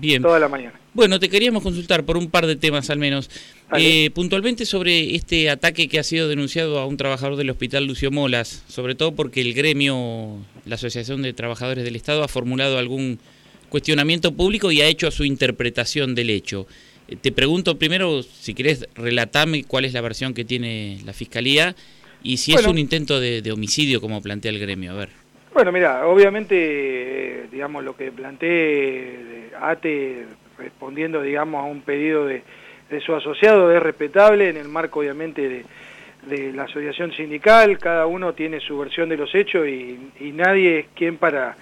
Bien. toda la mañana. Bueno, te queríamos consultar por un par de temas al menos. Eh, puntualmente sobre este ataque que ha sido denunciado a un trabajador del hospital Lucio Molas, sobre todo porque el gremio, la Asociación de Trabajadores del Estado, ha formulado algún cuestionamiento público y ha hecho su interpretación del hecho. Eh, te pregunto primero, si querés, relatame cuál es la versión que tiene la Fiscalía y si es un intento de, homicidio como plantea el gremio. A ver. Bueno, mira, obviamente, digamos, lo que planteé ATE respondiendo, digamos, a un pedido de, su asociado es respetable en el marco, obviamente, de, la asociación sindical, cada uno tiene su versión de los hechos y, y, nadie es quien para,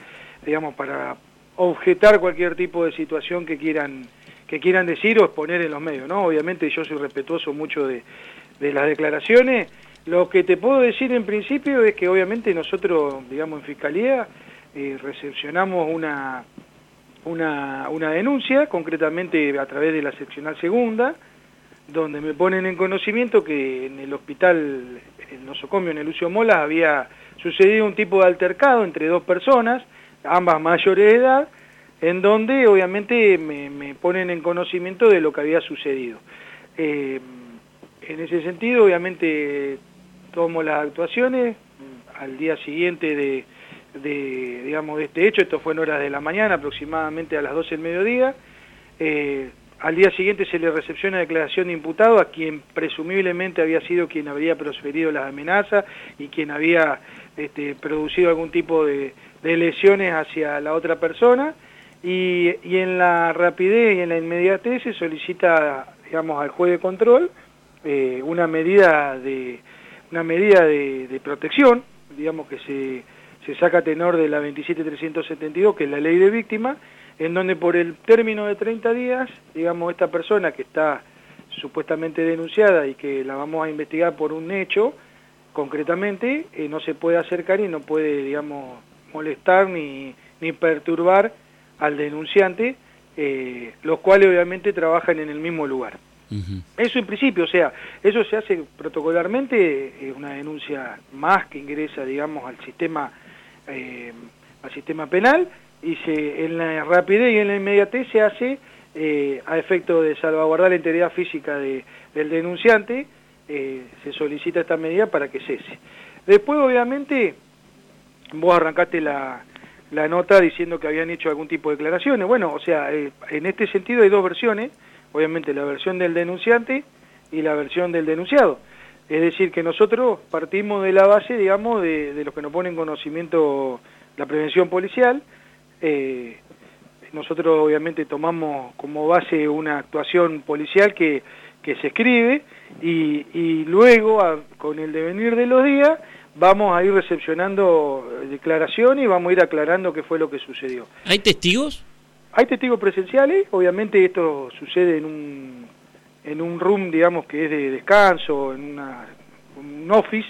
digamos, para objetar cualquier tipo de situación que quieran que quieran decir o exponer en los medios, ¿no? Obviamente yo soy respetuoso mucho de, las declaraciones. Lo que te puedo decir en principio es que obviamente nosotros, digamos, en Fiscalía eh, recepcionamos una, una, una denuncia, concretamente a través de la seccional segunda, donde me ponen en conocimiento que en el hospital, en nosocomio, en el Lucio Molas, había sucedido un tipo de altercado entre dos personas, ambas mayores de edad, en donde obviamente me, ponen en conocimiento de lo que había sucedido. Eh, en ese sentido, obviamente, tomo las actuaciones al día siguiente de, digamos, de este hecho, esto fue en horas de la mañana, aproximadamente a las 12 del mediodía, eh, al día siguiente se le recepciona declaración de imputado a quien presumiblemente había sido quien habría prosferido las amenazas y quien había este, producido algún tipo de, de lesiones hacia la otra persona. Y, en la rapidez y en la inmediatez se solicita, digamos, al juez de control eh, una medida de una medida de, protección, digamos que se, se saca tenor de la 27372, que es la ley de víctima, en donde por el término de 30 días, digamos, esta persona que está supuestamente denunciada y que la vamos a investigar por un hecho, concretamente, eh, no se puede acercar y no puede, digamos, molestar ni, ni perturbar al denunciante, eh, los cuales obviamente trabajan en el mismo lugar. Eso en principio, o sea, eso se hace protocolarmente, es una denuncia más que ingresa, digamos, al sistema, eh, al sistema penal, y se, en la rapidez y en la inmediatez se hace eh, a efecto de salvaguardar la integridad física de, del denunciante, se solicita esta medida para que cese. Después, obviamente, vos arrancaste la, la nota diciendo que habían hecho algún tipo de declaraciones. Bueno, o sea, eh, en este sentido hay dos versiones, obviamente la versión del denunciante y la versión del denunciado. Es decir, que nosotros partimos de la base, digamos, de, de los que nos ponen conocimiento la prevención policial. Eh, nosotros obviamente tomamos como base una actuación policial que, que se escribe y, y luego, con el devenir de los días, vamos a ir recepcionando declaraciones y vamos a ir aclarando qué fue lo que sucedió. ¿Hay testigos? Hay testigos presenciales, obviamente esto sucede en un, en un room, digamos, que es de descanso, en un office,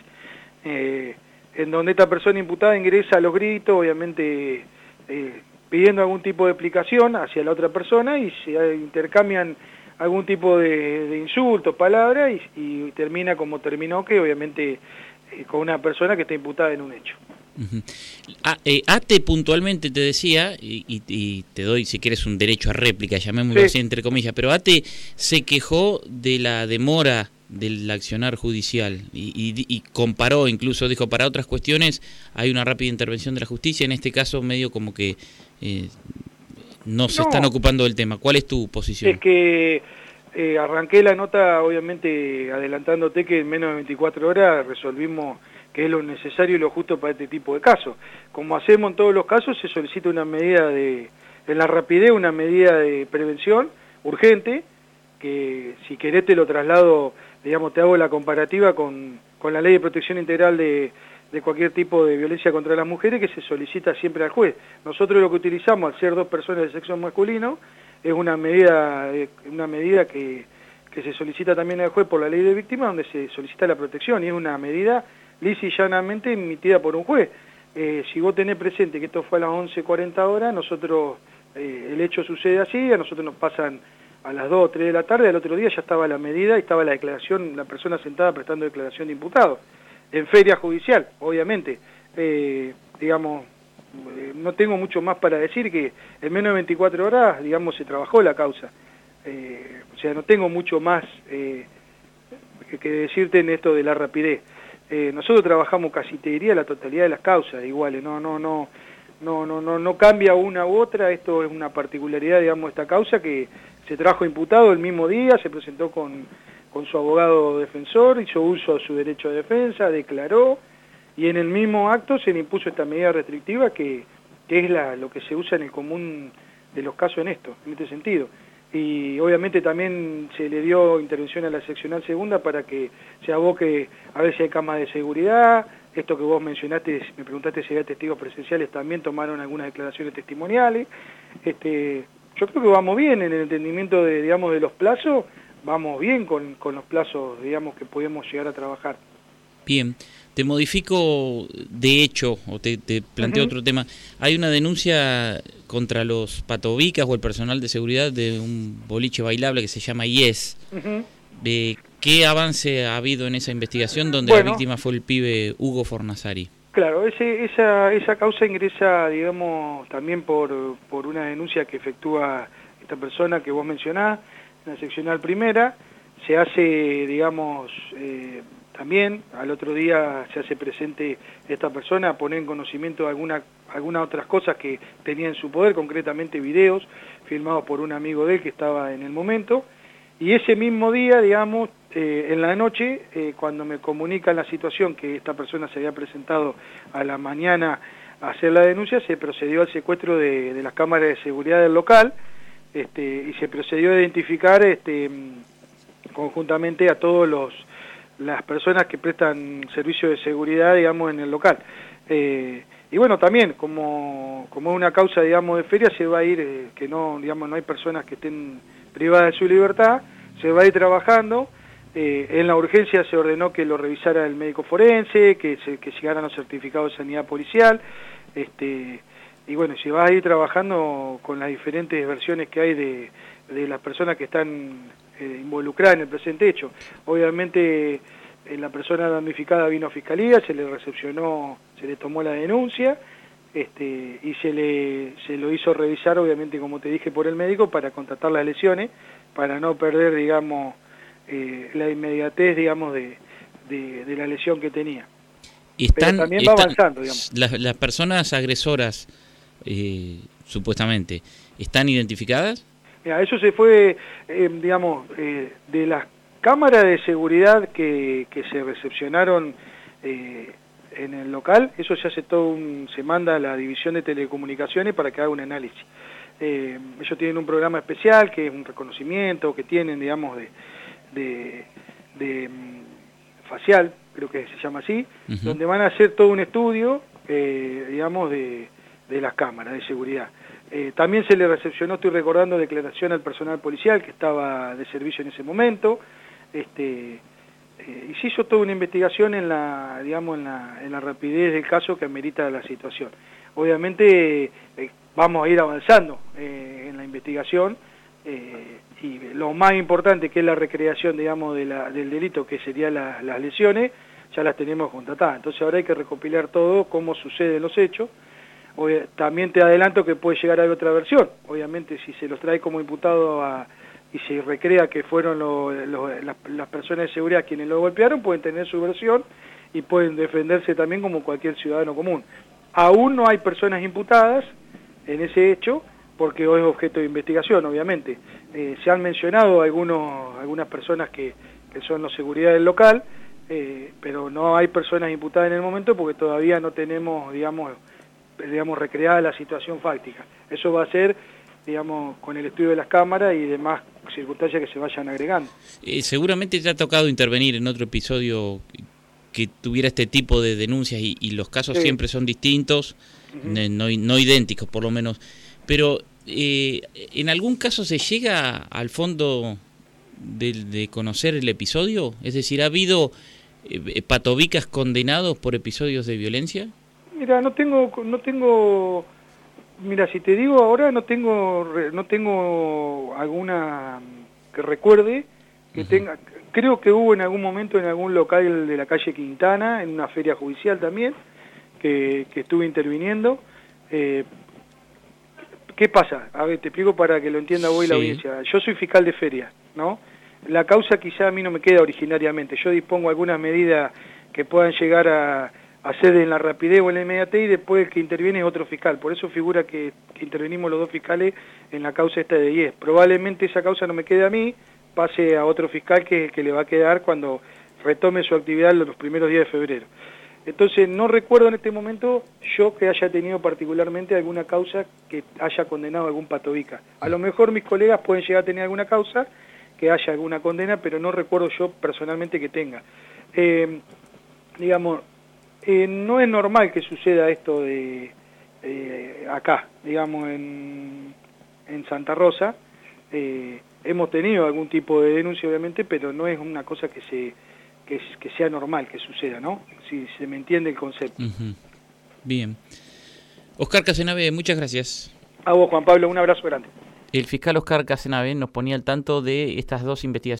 eh, en donde esta persona imputada ingresa a los gritos, obviamente eh, pidiendo algún tipo de explicación hacia la otra persona y se intercambian algún tipo de, insultos, palabras y, y termina como terminó, que obviamente eh, con una persona que está imputada en un hecho. Eh, ATE puntualmente te decía, y, te doy si quieres un derecho a réplica, llamémoslo así entre comillas, pero ATE se quejó de la demora del accionar judicial y, comparó, incluso dijo, para otras cuestiones hay una rápida intervención de la justicia, en este caso medio como que eh, no se están ocupando del tema. ¿Cuál es tu posición? Es que eh, arranqué la nota, obviamente, adelantándote que en menos de 24 horas resolvimos que es lo necesario y lo justo para este tipo de casos. Como hacemos en todos los casos, se solicita una medida de, en la rapidez, una medida de prevención urgente, que si querés te lo traslado, digamos, te hago la comparativa con, con la ley de protección integral de, de cualquier tipo de violencia contra las mujeres que se solicita siempre al juez. Nosotros lo que utilizamos al ser dos personas de sexo masculino es una medida, eh, una medida que, que se solicita también al juez por la ley de víctimas donde se solicita la protección y es una medida lisa y llanamente emitida por un juez. Eh, si vos tenés presente que esto fue a las 11.40 horas, nosotros, eh, el hecho sucede así, a nosotros nos pasan a las 2 o 3 de la tarde, al otro día ya estaba la medida y estaba la declaración, la persona sentada prestando declaración de imputado, en feria judicial, obviamente. digamos, eh, no tengo mucho más para decir que en menos de 24 horas, digamos, se trabajó la causa. O sea, no tengo mucho más que, decirte en esto de la rapidez. Nosotros trabajamos casi, te diría, la totalidad de las causas iguales, no, no, no, no, no, no, no cambia una u otra, esto es una particularidad, digamos, de esta causa que se trajo imputado el mismo día, se presentó con, con su abogado defensor, hizo uso de su derecho de defensa, declaró, y en el mismo acto se le impuso esta medida restrictiva que, es la, lo que se usa en el común de los casos en esto, en este sentido. Y obviamente también se le dio intervención a la seccional segunda para que se aboque a ver si hay camas de seguridad, esto que vos mencionaste, me preguntaste si había testigos presenciales, también tomaron algunas declaraciones testimoniales. Este, yo creo que vamos bien en el entendimiento de, digamos, de los plazos, vamos bien con, con los plazos, digamos, que podemos llegar a trabajar. Bien, te modifico de hecho, o te, planteo otro tema. Hay una denuncia contra los patovicas o el personal de seguridad de un boliche bailable que se llama IES. de ¿Qué avance ha habido en esa investigación donde la víctima fue el pibe Hugo Fornazari? Claro, ese, esa, esa causa ingresa, digamos, también por, por una denuncia que efectúa esta persona que vos mencionás, en la seccional primera, se hace, digamos, eh, también al otro día se hace presente esta persona, a poner en conocimiento de alguna, algunas otras cosas que tenía en su poder, concretamente videos filmados por un amigo de él que estaba en el momento. Y ese mismo día, digamos, eh, en la noche, eh, cuando me comunican la situación que esta persona se había presentado a la mañana a hacer la denuncia, se procedió al secuestro de, las cámaras de seguridad del local este, y se procedió a identificar este, conjuntamente a todos los las personas que prestan servicio de seguridad, digamos, en el local. Eh, y bueno, también, como, como es una causa, digamos, de feria, se va a ir, eh, que no, digamos, no hay personas que estén privadas de su libertad, se va a ir trabajando. Eh, en la urgencia se ordenó que lo revisara el médico forense, que, se, que llegaran los certificados de sanidad policial, este, y bueno, se va a ir trabajando con las diferentes versiones que hay de, de las personas que están eh, involucrada en el presente hecho. Obviamente eh, la persona damnificada vino a fiscalía, se le recepcionó, se le tomó la denuncia este, y se le se lo hizo revisar, obviamente como te dije, por el médico para contratar las lesiones, para no perder, digamos, eh, la inmediatez, digamos, de, de, la lesión que tenía. Y están, también va avanzando, digamos. Las, personas agresoras, supuestamente, ¿están identificadas? Eso se fue, eh, digamos, eh, de las cámaras de seguridad que, se recepcionaron eh, en el local, eso se hace todo un, se manda a la división de telecomunicaciones para que haga un análisis. ellos tienen un programa especial que es un reconocimiento que tienen, digamos, de, de, mm, facial, creo que se llama así, donde van a hacer todo un estudio, digamos, de, de las cámaras de seguridad. Eh, también se le recepcionó, estoy recordando, declaración al personal policial que estaba de servicio en ese momento. Este, eh, y se hizo toda una investigación en la, digamos, en la, en la rapidez del caso que amerita la situación. Obviamente eh, vamos a ir avanzando en la investigación y lo más importante que es la recreación, digamos, de la, del delito, que serían las lesiones, ya las tenemos contratadas. Entonces ahora hay que recopilar todo, cómo suceden los hechos, también te adelanto que puede llegar a otra versión. Obviamente, si se los trae como imputado y se recrea que fueron las, personas de seguridad quienes lo golpearon, pueden tener su versión y pueden defenderse también como cualquier ciudadano común. Aún no hay personas imputadas en ese hecho, porque hoy es objeto de investigación, obviamente. Eh, se han mencionado algunos, algunas personas que, son la seguridad del local, eh, pero no hay personas imputadas en el momento porque todavía no tenemos, digamos, digamos, recreada la situación fáctica. Eso va a ser, digamos, con el estudio de las cámaras y demás circunstancias que se vayan agregando. Eh, seguramente te ha tocado intervenir en otro episodio que tuviera este tipo de denuncias y, los casos siempre son distintos, no, no, idénticos por lo menos, pero eh, ¿en algún caso se llega al fondo de, conocer el episodio? Es decir, ¿ha habido eh, patovicas condenados por episodios de violencia? Mira, no tengo, no tengo, mira, si te digo ahora, no tengo, no tengo alguna que recuerde que tenga, creo que hubo en algún momento en algún local de la calle Quintana, en una feria judicial también, que, estuve interviniendo, Eh, ¿Qué pasa? A ver, te explico para que lo entienda vos y la audiencia. Yo soy fiscal de feria, ¿no? La causa quizá a mí no me queda originariamente. Yo dispongo algunas medidas que puedan llegar a, hacer en la rapidez o en la inmediatez y después el que interviene es otro fiscal. Por eso figura que, intervenimos los dos fiscales en la causa esta de 10. Probablemente esa causa no me quede a mí, pase a otro fiscal que, que le va a quedar cuando retome su actividad los primeros días de febrero. Entonces no recuerdo en este momento yo que haya tenido particularmente alguna causa que haya condenado a algún patovica. A lo mejor mis colegas pueden llegar a tener alguna causa que haya alguna condena, pero no recuerdo yo personalmente que tenga. Eh, digamos, eh, no es normal que suceda esto de eh, acá, digamos, en, en Santa Rosa. hemos tenido algún tipo de denuncia, obviamente, pero no es una cosa que se que, que sea normal que suceda, ¿no? Si se me entiende el concepto. Bien. Oscar Casenave, muchas gracias. A vos, Juan Pablo, un abrazo grande. El fiscal Oscar Casenave nos ponía al tanto de estas dos investigaciones.